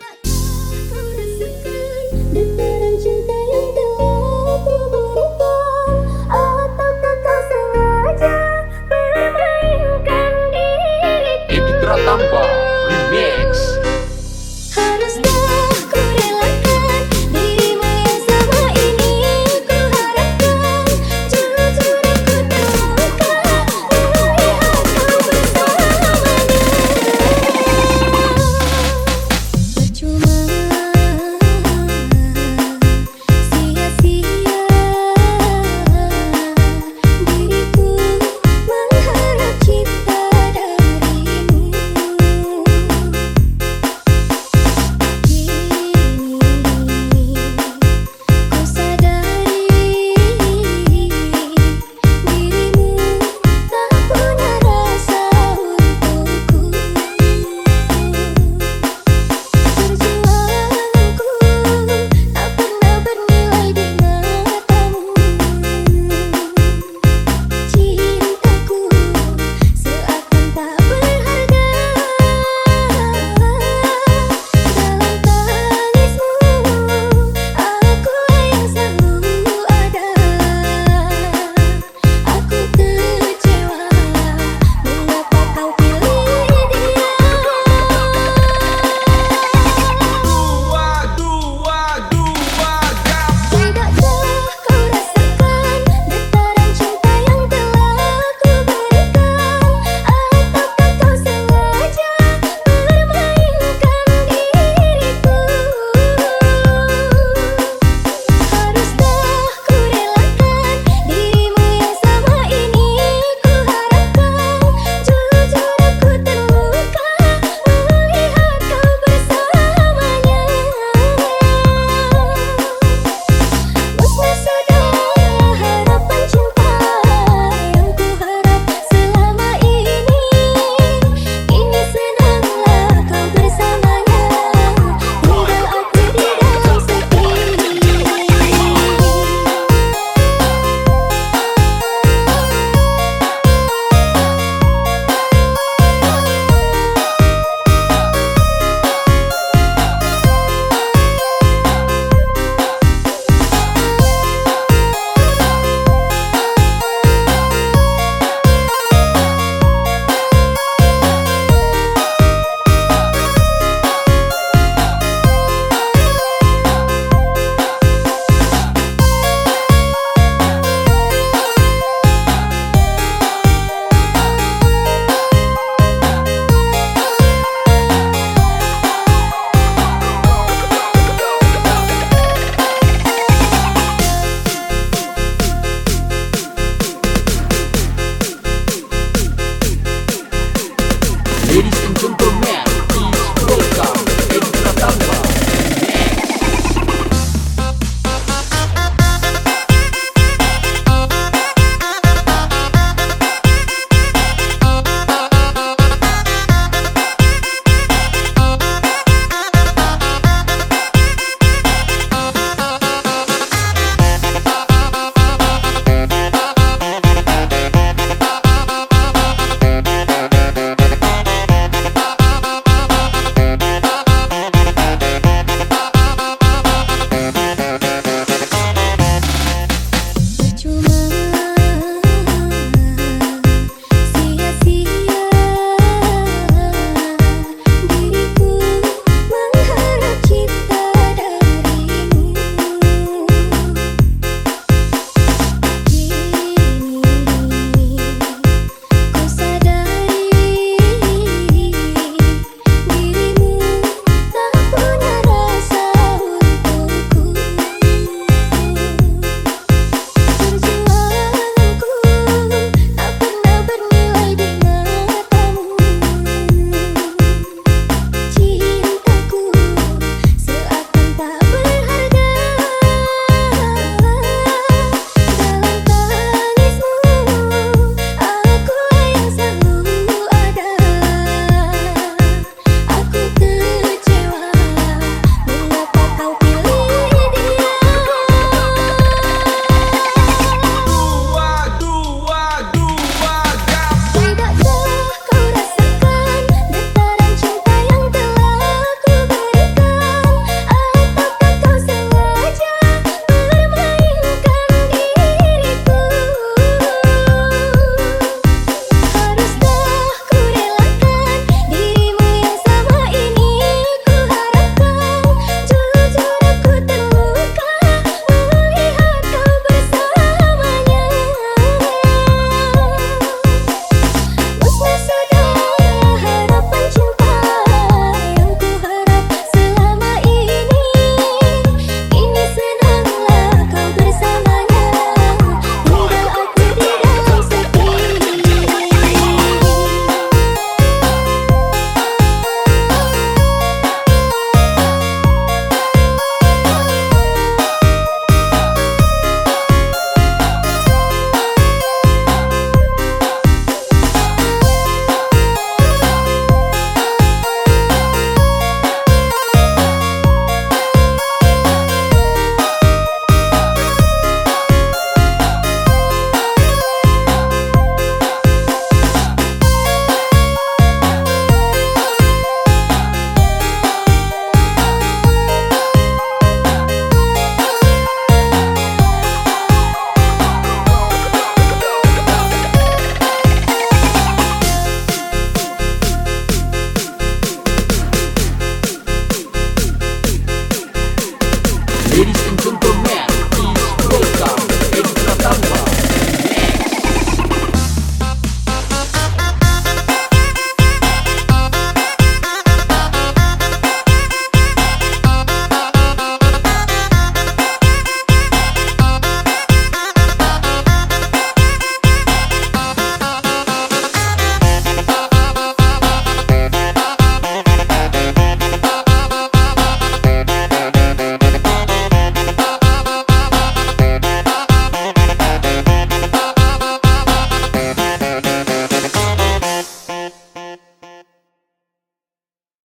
Ladies